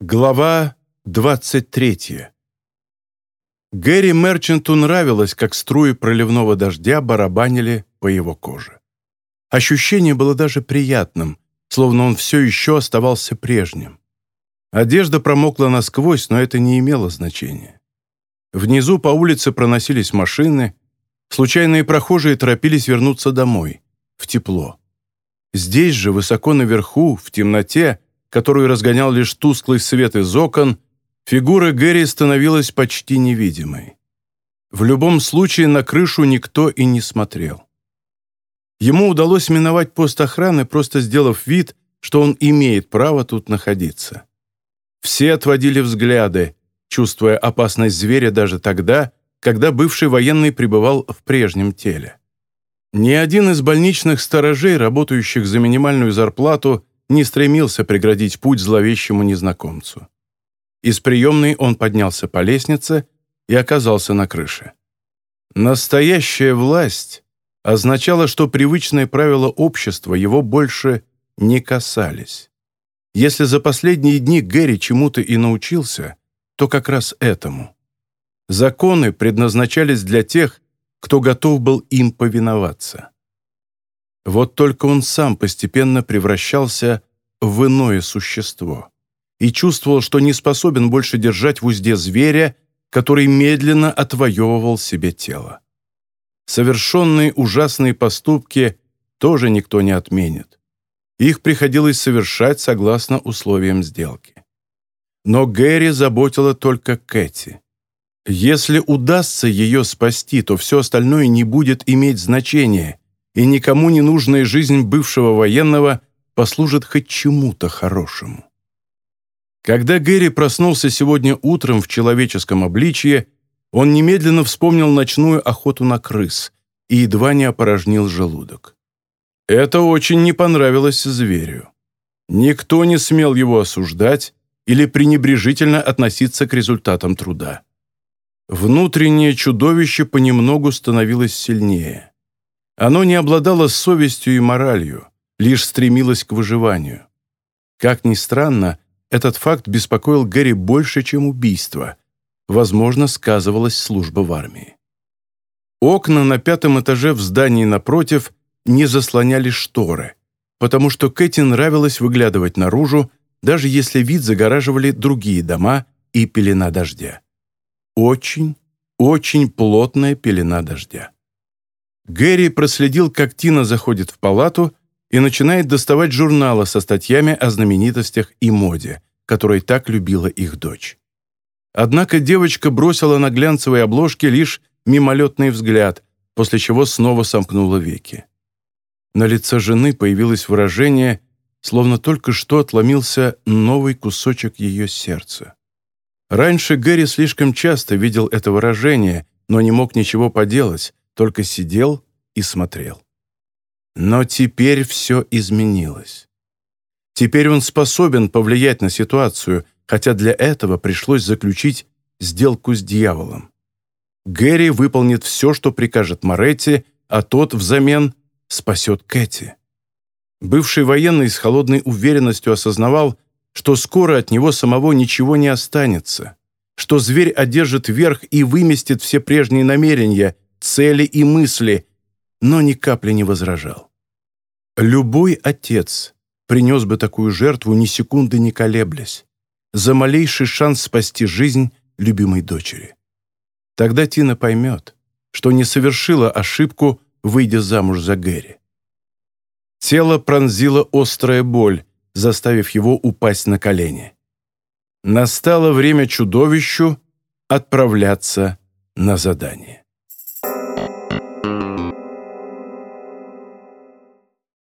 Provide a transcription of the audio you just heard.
Глава 23 Гэри Мерчанту нравилось, как струи проливного дождя барабанили по его коже. Ощущение было даже приятным, словно он все еще оставался прежним. Одежда промокла насквозь, но это не имело значения. Внизу по улице проносились машины, случайные прохожие торопились вернуться домой, в тепло. Здесь же, высоко наверху, в темноте, которую разгонял лишь тусклый свет из окон, фигура Гэри становилась почти невидимой. В любом случае на крышу никто и не смотрел. Ему удалось миновать пост охраны, просто сделав вид, что он имеет право тут находиться. Все отводили взгляды, чувствуя опасность зверя даже тогда, когда бывший военный пребывал в прежнем теле. Ни один из больничных сторожей, работающих за минимальную зарплату, не стремился преградить путь зловещему незнакомцу. Из приемной он поднялся по лестнице и оказался на крыше. Настоящая власть означала, что привычные правила общества его больше не касались. Если за последние дни Гэри чему-то и научился, то как раз этому. Законы предназначались для тех, кто готов был им повиноваться. Вот только он сам постепенно превращался в иное существо и чувствовал, что не способен больше держать в узде зверя, который медленно отвоевывал себе тело. Совершенные ужасные поступки тоже никто не отменит. Их приходилось совершать согласно условиям сделки. Но Гэри заботила только Кэти. Если удастся ее спасти, то все остальное не будет иметь значения, и никому не нужная жизнь бывшего военного послужит хоть чему-то хорошему. Когда Гэри проснулся сегодня утром в человеческом обличье, он немедленно вспомнил ночную охоту на крыс и едва не опорожнил желудок. Это очень не понравилось зверю. Никто не смел его осуждать или пренебрежительно относиться к результатам труда. Внутреннее чудовище понемногу становилось сильнее. Оно не обладало совестью и моралью, лишь стремилось к выживанию. Как ни странно, этот факт беспокоил Гэри больше, чем убийство. Возможно, сказывалась служба в армии. Окна на пятом этаже в здании напротив не заслоняли шторы, потому что Кэти нравилось выглядывать наружу, даже если вид загораживали другие дома и пелена дождя. Очень, очень плотная пелена дождя. Гэри проследил, как Тина заходит в палату и начинает доставать журналы со статьями о знаменитостях и моде, которой так любила их дочь. Однако девочка бросила на глянцевой обложке лишь мимолетный взгляд, после чего снова сомкнула веки. На лице жены появилось выражение, словно только что отломился новый кусочек ее сердца. Раньше Гэри слишком часто видел это выражение, но не мог ничего поделать, только сидел и смотрел. Но теперь все изменилось. Теперь он способен повлиять на ситуацию, хотя для этого пришлось заключить сделку с дьяволом. Гэри выполнит все, что прикажет Моретти, а тот взамен спасет Кэти. Бывший военный с холодной уверенностью осознавал, что скоро от него самого ничего не останется, что зверь одержит верх и выместит все прежние намерения, цели и мысли, но ни капли не возражал. Любой отец принес бы такую жертву ни секунды не колеблясь, за малейший шанс спасти жизнь любимой дочери. Тогда Тина поймет, что не совершила ошибку, выйдя замуж за Гэри. Тело пронзила острая боль, заставив его упасть на колени. Настало время чудовищу отправляться на задание.